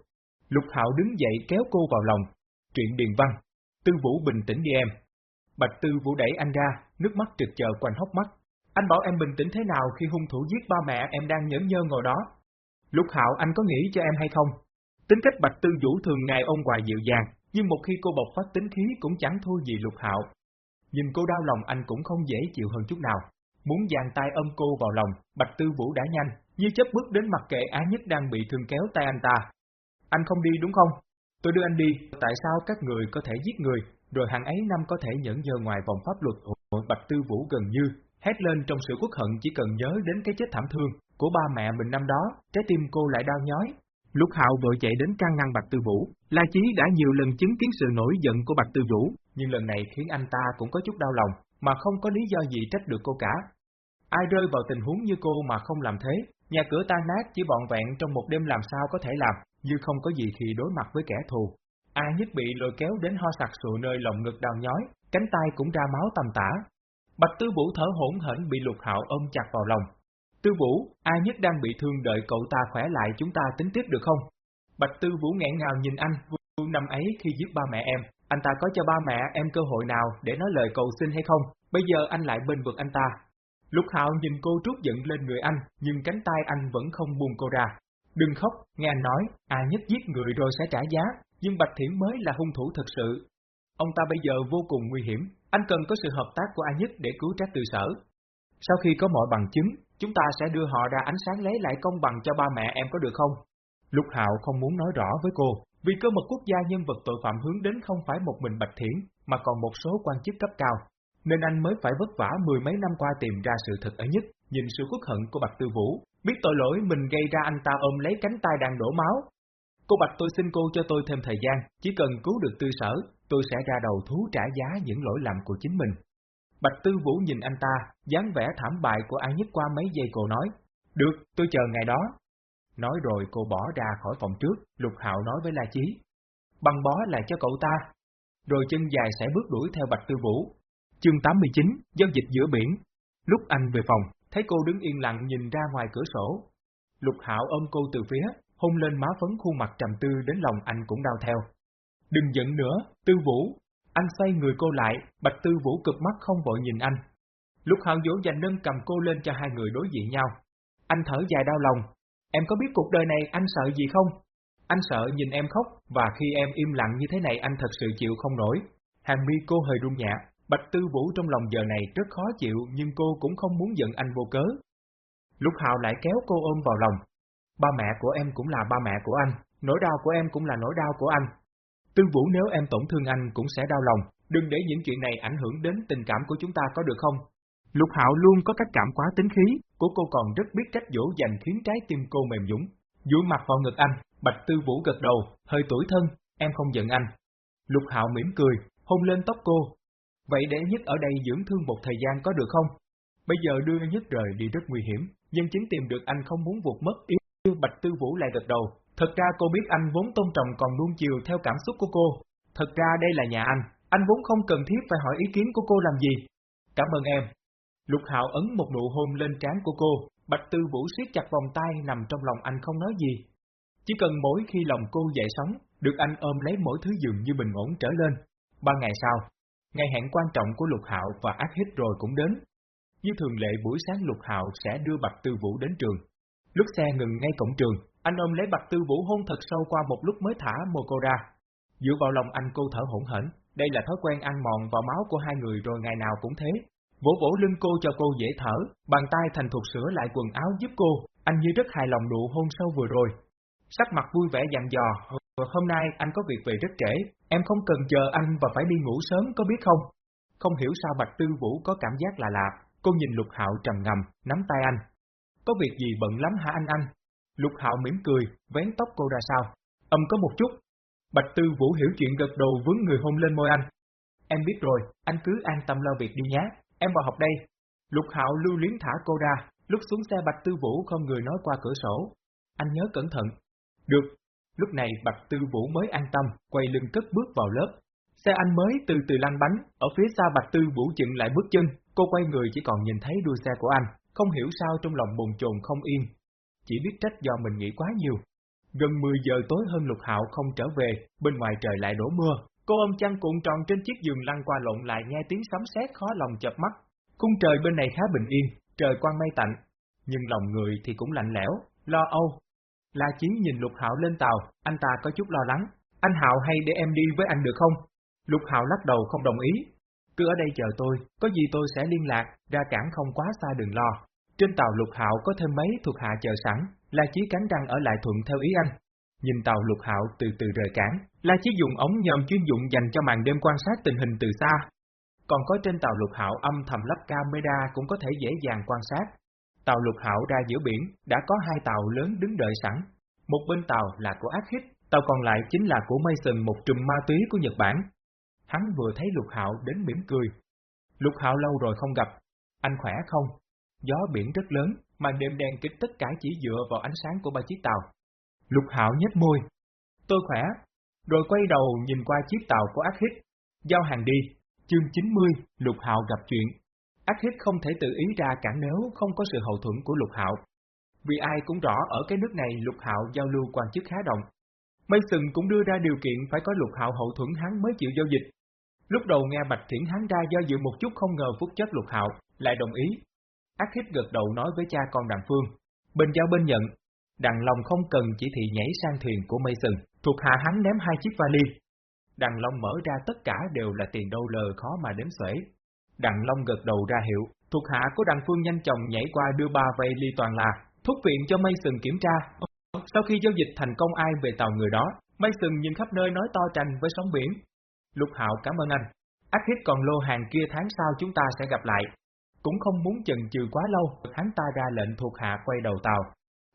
Lục Hạo đứng dậy kéo cô vào lòng. Truyện Điền Văn Tư Vũ bình tĩnh đi em. Bạch Tư Vũ đẩy anh ra, nước mắt trực chờ quanh hốc mắt. Anh bảo em bình tĩnh thế nào khi hung thủ giết ba mẹ em đang nhẫn nhơ ngồi đó? Lúc Hạo anh có nghĩ cho em hay không? Tính cách Bạch Tư Vũ thường ngày ông hoài dịu dàng, nhưng một khi cô bộc phát tính khí cũng chẳng thua gì Lục Hạo. Nhìn cô đau lòng anh cũng không dễ chịu hơn chút nào. Muốn dàn tay ôm cô vào lòng, Bạch Tư Vũ đã nhanh, như chấp bước đến mặt kệ Á Nhất đang bị thương kéo tay anh ta. Anh không đi đúng không? Tôi đưa anh đi, tại sao các người có thể giết người, rồi hàng ấy năm có thể nhẫn nhơ ngoài vòng pháp luật Hội Bạch Tư Vũ gần như, hét lên trong sự quốc hận chỉ cần nhớ đến cái chết thảm thương của ba mẹ mình năm đó, trái tim cô lại đau nhói. Lúc Hạo vội chạy đến can ngăn Bạch Tư Vũ, La Chí đã nhiều lần chứng kiến sự nổi giận của Bạch Tư Vũ, nhưng lần này khiến anh ta cũng có chút đau lòng, mà không có lý do gì trách được cô cả. Ai rơi vào tình huống như cô mà không làm thế, nhà cửa tan nát chỉ bọn vẹn trong một đêm làm sao có thể làm, như không có gì khi đối mặt với kẻ thù. A nhất bị lôi kéo đến ho sặc sụa nơi lồng ngực đau nhói, cánh tay cũng ra máu tầm tả. Bạch Tư Vũ thở hỗn hển bị Lục Hạo ôm chặt vào lòng. Tư Vũ, A nhất đang bị thương đợi cậu ta khỏe lại chúng ta tính tiếp được không? Bạch Tư Vũ nghẹn ngào nhìn anh, vương năm ấy khi giết ba mẹ em, anh ta có cho ba mẹ em cơ hội nào để nói lời cầu xin hay không? Bây giờ anh lại bên vực anh ta. Lục Hạo nhìn cô trút giận lên người anh, nhưng cánh tay anh vẫn không buông cô ra. Đừng khóc, nghe anh nói, A nhất giết người rồi sẽ trả giá, nhưng Bạch Thiển mới là hung thủ thật sự. Ông ta bây giờ vô cùng nguy hiểm, anh cần có sự hợp tác của A nhất để cứu trách từ sở. Sau khi có mọi bằng chứng, chúng ta sẽ đưa họ ra ánh sáng lấy lại công bằng cho ba mẹ em có được không? Lục Hạo không muốn nói rõ với cô, vì cơ mật quốc gia nhân vật tội phạm hướng đến không phải một mình Bạch Thiển, mà còn một số quan chức cấp cao, nên anh mới phải vất vả mười mấy năm qua tìm ra sự thật ở nhất, nhìn sự khuất hận của Bạch Tư Vũ, biết tội lỗi mình gây ra anh ta ôm lấy cánh tay đang đổ máu. Cô Bạch tôi xin cô cho tôi thêm thời gian, chỉ cần cứu được tư sở, tôi sẽ ra đầu thú trả giá những lỗi lầm của chính mình. Bạch Tư Vũ nhìn anh ta, dáng vẻ thảm bại của ai nhất qua mấy giây cô nói, được, tôi chờ ngày đó. Nói rồi cô bỏ ra khỏi phòng trước, Lục Hạo nói với La Chí, băng bó lại cho cậu ta. Rồi chân dài sẽ bước đuổi theo Bạch Tư Vũ. Chương 89, giao dịch giữa biển. Lúc anh về phòng, thấy cô đứng yên lặng nhìn ra ngoài cửa sổ. Lục Hạo ôm cô từ phía, hôn lên má phấn khuôn mặt trầm tư đến lòng anh cũng đau theo. Đừng giận nữa, Tư Vũ. Anh xoay người cô lại, Bạch Tư Vũ cực mắt không vội nhìn anh. Lục Hạo dỗ dành nâng cầm cô lên cho hai người đối diện nhau. Anh thở dài đau lòng. Em có biết cuộc đời này anh sợ gì không? Anh sợ nhìn em khóc, và khi em im lặng như thế này anh thật sự chịu không nổi. Hàng mi cô hơi run nhẹ, Bạch Tư Vũ trong lòng giờ này rất khó chịu nhưng cô cũng không muốn giận anh vô cớ. Lúc Hạo lại kéo cô ôm vào lòng. Ba mẹ của em cũng là ba mẹ của anh, nỗi đau của em cũng là nỗi đau của anh. Tư Vũ nếu em tổn thương anh cũng sẽ đau lòng, đừng để những chuyện này ảnh hưởng đến tình cảm của chúng ta có được không? Lục Hạo luôn có cách cảm quá tính khí, của cô còn rất biết cách dỗ dành khiến trái tim cô mềm dũng. Dũi mặt vào ngực anh, Bạch Tư Vũ gật đầu, hơi tuổi thân, em không giận anh. Lục Hạo mỉm cười, hôn lên tóc cô. Vậy để nhất ở đây dưỡng thương một thời gian có được không? Bây giờ đưa nhất rời đi rất nguy hiểm, nhưng chính tìm được anh không muốn vụt mất yêu. Bạch Tư Vũ lại gật đầu, thật ra cô biết anh vốn tôn trọng còn nuông chiều theo cảm xúc của cô. Thật ra đây là nhà anh, anh vốn không cần thiết phải hỏi ý kiến của cô làm gì. Cảm ơn em. Lục Hạo ấn một nụ hôn lên trán của cô, Bạch Tư Vũ siết chặt vòng tay nằm trong lòng anh không nói gì. Chỉ cần mỗi khi lòng cô dậy sóng, được anh ôm lấy mỗi thứ dường như bình ổn trở lên. Ba ngày sau, ngày hẹn quan trọng của Lục Hạo và ác hít rồi cũng đến. Như thường lệ buổi sáng Lục Hạo sẽ đưa Bạch Tư Vũ đến trường. Lúc xe ngừng ngay cổng trường, anh ôm lấy Bạch Tư Vũ hôn thật sâu qua một lúc mới thả mồ cô ra. Dựa vào lòng anh cô thở hỗn hển, đây là thói quen ăn mòn vào máu của hai người rồi ngày nào cũng thế. Vỗ vỗ lưng cô cho cô dễ thở, bàn tay thành thục sửa lại quần áo giúp cô, anh như rất hài lòng nụ hôn sâu vừa rồi. Sắc mặt vui vẻ dặn dò, hôm nay anh có việc về rất trễ, em không cần chờ anh và phải đi ngủ sớm có biết không? Không hiểu sao Bạch Tư Vũ có cảm giác lạ lạ, cô nhìn Lục Hạo trầm ngầm, nắm tay anh. Có việc gì bận lắm hả anh anh? Lục Hạo mỉm cười, vén tóc cô ra sao? Âm có một chút. Bạch Tư Vũ hiểu chuyện gật đầu vướng người hôn lên môi anh. Em biết rồi, anh cứ an tâm lo việc đi nhé, em vào học đây. Lục Hạo lưu luyến thả cô ra, lúc xuống xe Bạch Tư Vũ không người nói qua cửa sổ. Anh nhớ cẩn thận, được. Lúc này Bạch Tư Vũ mới an tâm, quay lưng cất bước vào lớp. Xe anh mới từ từ lăn bánh, ở phía xa Bạch Tư Vũ chừng lại bước chân, cô quay người chỉ còn nhìn thấy đuôi xe của anh, không hiểu sao trong lòng bồn chồn không yên. Chỉ biết trách do mình nghĩ quá nhiều. Gần 10 giờ tối hơn Lục Hạo không trở về, bên ngoài trời lại đổ mưa. Cô ôm chăn cuộn tròn trên chiếc giường lăn qua lộn lại nghe tiếng sấm sét khó lòng chập mắt. Khung trời bên này khá bình yên, trời quang mây tạnh, nhưng lòng người thì cũng lạnh lẽo, lo âu, La Chí nhìn Lục Hạo lên tàu, anh ta có chút lo lắng. Anh Hạo hay để em đi với anh được không? Lục Hạo lắc đầu không đồng ý. Cứ ở đây chờ tôi, có gì tôi sẽ liên lạc, ra cảng không quá xa đừng lo. Trên tàu Lục Hạo có thêm mấy thuộc hạ chờ sẵn, La Chí cắn răng ở lại thuận theo ý anh. Nhìn tàu Lục Hạo từ từ rời cảng, La Chí dùng ống nhòm chuyên dụng dành cho màn đêm quan sát tình hình từ xa. Còn có trên tàu Lục Hạo âm thầm lắp camera cũng có thể dễ dàng quan sát. Tàu lục hảo ra giữa biển, đã có hai tàu lớn đứng đợi sẵn. Một bên tàu là của Ác Hít, tàu còn lại chính là của Mason một trùm ma túy của Nhật Bản. Hắn vừa thấy lục hạo đến mỉm cười. Lục hạo lâu rồi không gặp, anh khỏe không? Gió biển rất lớn, mà đêm đen kích tất cả chỉ dựa vào ánh sáng của ba chiếc tàu. Lục hạo nhếch môi. Tôi khỏe. Rồi quay đầu nhìn qua chiếc tàu của Ác Hít. Giao hàng đi. Chương 90, Lục hạo gặp chuyện. Ác hít không thể tự ý ra cản nếu không có sự hậu thuẫn của lục hạo. Vì ai cũng rõ ở cái nước này lục hạo giao lưu quan chức khá động. Mason cũng đưa ra điều kiện phải có lục hạo hậu thuẫn hắn mới chịu giao dịch. Lúc đầu nghe Bạch Thiển hắn ra do dự một chút không ngờ phúc chất lục hạo, lại đồng ý. Ác hít gật đầu nói với cha con đàn phương. Bên giao bên nhận, đàn lòng không cần chỉ thị nhảy sang thuyền của Mason, thuộc hạ hắn ném hai chiếc vali. Đàn Long mở ra tất cả đều là tiền đô lờ khó mà đếm xuể, Đặng Long gật đầu ra hiệu, thuộc hạ của Đặng Phương nhanh chóng nhảy qua đưa ba vây ly toàn là, thúc viện cho Mason kiểm tra. Sau khi giao dịch thành công ai về tàu người đó, Mason nhìn khắp nơi nói to trành với sóng biển. Lục Hạo cảm ơn anh. ác hít còn lô hàng kia tháng sau chúng ta sẽ gặp lại. Cũng không muốn chần chừ quá lâu, hắn ta ra lệnh thuộc hạ quay đầu tàu.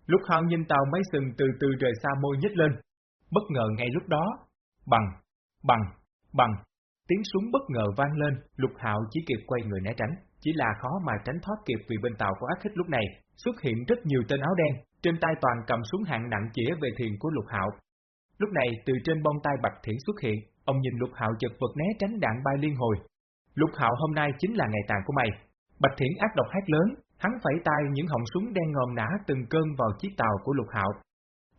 Lục hạo nhìn tàu Mason sừng từ từ rời xa môi nhích lên. Bất ngờ ngay lúc đó, bằng, bằng, bằng, tiếng súng bất ngờ vang lên, lục hạo chỉ kịp quay người né tránh. Chỉ là khó mà tránh thoát kịp vì bên tàu của ác khích lúc này, xuất hiện rất nhiều tên áo đen, trên tay toàn cầm súng hạng nặng chĩa về thuyền của lục hạo. Lúc này từ trên bông tay Bạch Thiển xuất hiện, ông nhìn lục hạo chật vật né tránh đạn bay liên hồi. Lục hạo hôm nay chính là ngày tàn của mày. Bạch Thiển ác độc hét lớn, hắn phẩy tay những họng súng đen ngòm nã từng cơn vào chiếc tàu của lục hạo.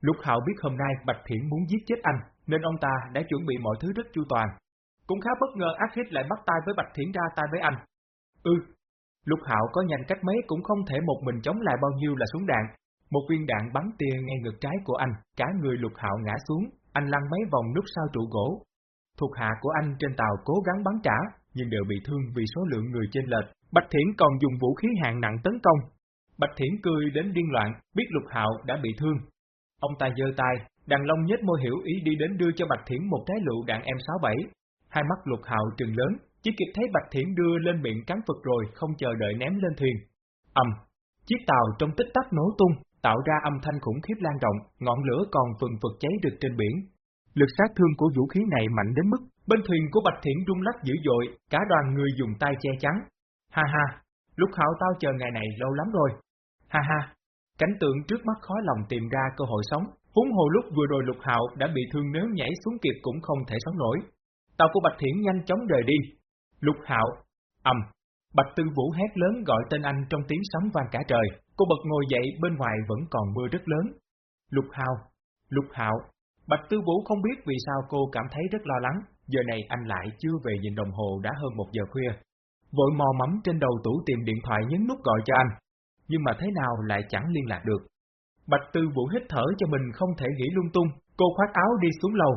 Lục hạo biết hôm nay Bạch Thiển muốn giết chết anh, nên ông ta đã chuẩn bị mọi thứ rất chu toàn. Cũng khá bất ngờ ác hít lại bắt tay với Bạch Thiển ra tay với anh. Ừ, Lục Hạo có nhanh cách mấy cũng không thể một mình chống lại bao nhiêu là súng đạn. Một viên đạn bắn tia ngay ngực trái của anh, cả người Lục Hạo ngã xuống, anh lăn mấy vòng nút sau trụ gỗ. Thuộc hạ của anh trên tàu cố gắng bắn trả, nhưng đều bị thương vì số lượng người trên lệch. Bạch Thiển còn dùng vũ khí hạng nặng tấn công. Bạch Thiển cười đến điên loạn, biết Lục Hạo đã bị thương. Ông ta giơ tay, đàn long nhếch môi hiểu ý đi đến đưa cho Bạch Thiển một trái lựu đạn M67. Hai mắt Lục Hạo trừng lớn, chỉ kịp thấy Bạch Thiển đưa lên miệng cắn vật rồi, không chờ đợi ném lên thuyền. Ầm, chiếc tàu trong tích tắc nổ tung, tạo ra âm thanh khủng khiếp lan rộng, ngọn lửa còn phần phật cháy được trên biển. Lực sát thương của vũ khí này mạnh đến mức, bên thuyền của Bạch Thiển rung lắc dữ dội, cả đoàn người dùng tay che chắn. Ha ha, lúc hạo tao chờ ngày này lâu lắm rồi. Ha ha, cảnh tượng trước mắt khó lòng tìm ra cơ hội sống, huống hồ lúc vừa rồi lục hạo đã bị thương nếu nhảy xuống kịp cũng không thể sống nổi. Tàu của Bạch Thiển nhanh chóng rời đi, Lục Hạo, ầm, Bạch Tư Vũ hét lớn gọi tên anh trong tiếng sấm vang cả trời, cô bật ngồi dậy bên ngoài vẫn còn mưa rất lớn. Lục Hạo, Lục Hạo, Bạch Tư Vũ không biết vì sao cô cảm thấy rất lo lắng, giờ này anh lại chưa về nhìn đồng hồ đã hơn một giờ khuya. Vội mò mắm trên đầu tủ tìm điện thoại nhấn nút gọi cho anh, nhưng mà thế nào lại chẳng liên lạc được. Bạch Tư Vũ hít thở cho mình không thể nghĩ lung tung, cô khoác áo đi xuống lầu.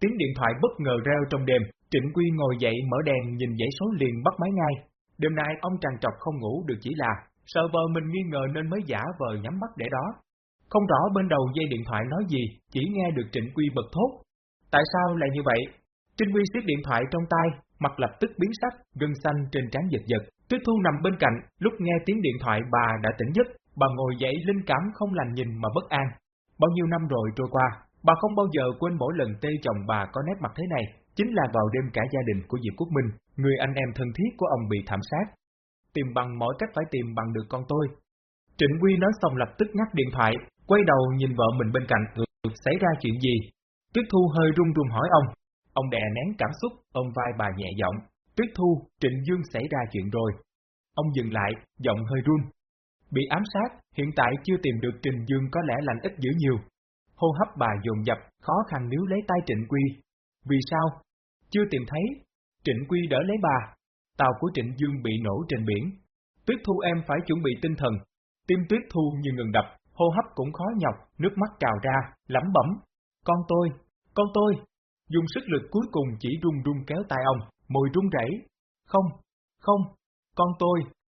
Tiếng điện thoại bất ngờ reo trong đêm, Trịnh Quy ngồi dậy mở đèn nhìn dãy số liền bắt máy ngay. Đêm nay ông tràn trọc không ngủ được chỉ là, sợ vợ mình nghi ngờ nên mới giả vờ nhắm mắt để đó. Không rõ bên đầu dây điện thoại nói gì, chỉ nghe được Trịnh Quy bật thốt. Tại sao lại như vậy? Trịnh Quy siết điện thoại trong tay, mặt lập tức biến sắc, gân xanh trên trán giật giật. Tuyết Thu nằm bên cạnh, lúc nghe tiếng điện thoại bà đã tỉnh giấc, bà ngồi dậy linh cảm không lành nhìn mà bất an. Bao nhiêu năm rồi trôi qua, bà không bao giờ quên mỗi lần tê chồng bà có nét mặt thế này, chính là vào đêm cả gia đình của Diệp Quốc Minh, người anh em thân thiết của ông bị thảm sát. Tìm bằng mọi cách phải tìm bằng được con tôi. Trịnh Quy nói xong lập tức ngắt điện thoại, quay đầu nhìn vợ mình bên cạnh, ừ, xảy ra chuyện gì? Tuyết Thu hơi run run hỏi ông. Ông đè nén cảm xúc, ôm vai bà nhẹ giọng. Tuyết Thu, Trịnh Dương xảy ra chuyện rồi. Ông dừng lại, giọng hơi run. Bị ám sát, hiện tại chưa tìm được Trịnh Dương có lẽ lành ít dữ nhiều. Hô hấp bà dồn dập, khó khăn níu lấy tay Trịnh Quy. Vì sao? Chưa tìm thấy, Trịnh Quy đỡ lấy bà, tàu của Trịnh Dương bị nổ trên biển. Tuyết Thu em phải chuẩn bị tinh thần, tim Tuyết Thu như ngừng đập, hô hấp cũng khó nhọc, nước mắt trào ra, lẩm bẩm. Con tôi, con tôi, dùng sức lực cuối cùng chỉ run run kéo tay ông, môi run rẩy. Không, không, con tôi,